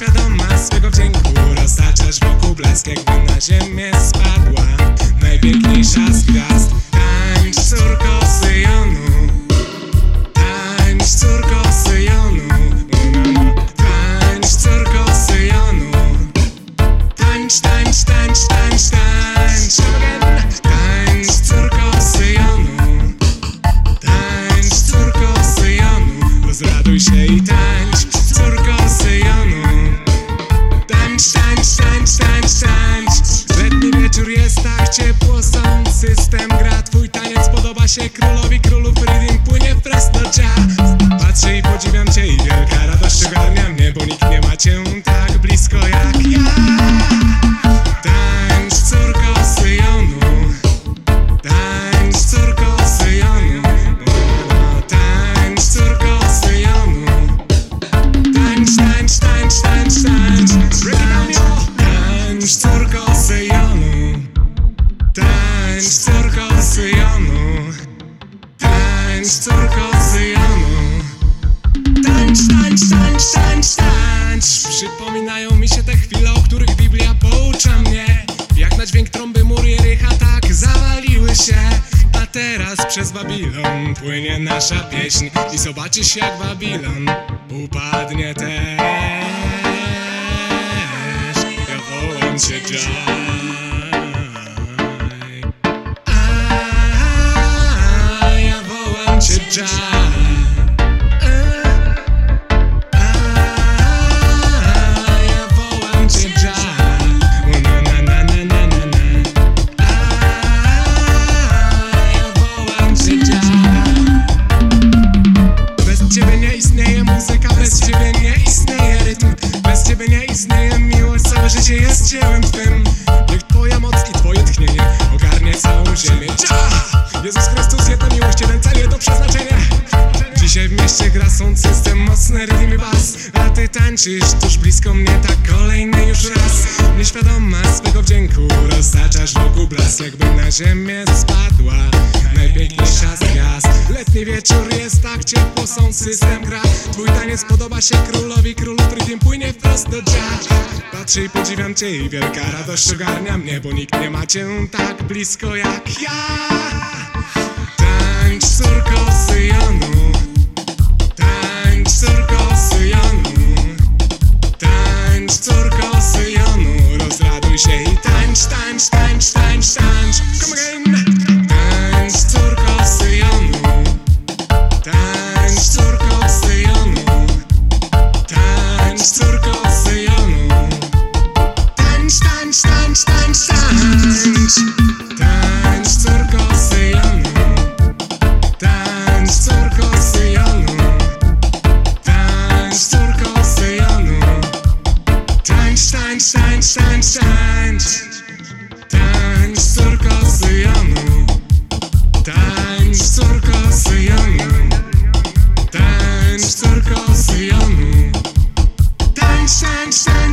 raz Nieświadoma swego wdzięku. Roztaczasz wokół blask Jakby na ziemię spadła. Najpiękniejsza z gwiazd Tańcz córko Syjonu. Tańcz córko Syjonu. Tańcz córko Syjonu. Tańcz, tańcz, tańcz, tańcz, tańcz. Tańcz córko Syjonu. Tańcz córko Syjonu. Się i Tak ciepło Sound system gra Twój taniec podoba się królowi królów Reading płynie wprost do Patrzę i podziwiam cię i wielka radość ogarnia mnie Bo nikt nie ma cię tak blisko jak ja. Tańcz córko Syjonu. Tańcz córko Tańcz córko Syjonu Tańcz, tańcz, tańcz, tańcz, tańcz. Przypominają mi się te chwile, o których Biblia poucza mnie. Jak na dźwięk trąby mury Jericha tak zawaliły się. A teraz przez Babilon płynie nasza pieśń. I zobaczysz jak Babilon upadnie też. Ja wołam cię Jai dziełem twym Niech twoja moc i twoje tchnienie ogarnie całą ziemię. Jah! Jezus Chrystus, jedna miłość, jeden cel, jedno przeznaczenie. Dzisiaj w mieście gra są system mocny rytm i bas. A ty tańczysz tuż blisko mnie, tak kolejny już raz. Nieświadoma swego wdzięku roztaczasz blask Jakby na ziemię spadła. Najpiękniejsza z gwiazd. Letni wieczór jest tak ciepło, są system gra. Twój taniec podoba się królowi królów Rytm płynie wprost do jazz Patrzę i podziwiam cię i wielka radość ogarnia mnie Bo nikt nie ma cię tak blisko jak ja. Tańcz córko Syjonu. Tańcz córko Syjonu. Tańcz córko Syjonu. Rozraduj się i tańcz, tańcz, tańcz, tańcz, tańcz Come again. Tańcz córko Syjonu Tańcz córko Syjonu Tańcz córko Syjonu Tańcz, tańcz, tańcz, tańcz, tańcz Tańcz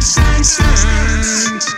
consent.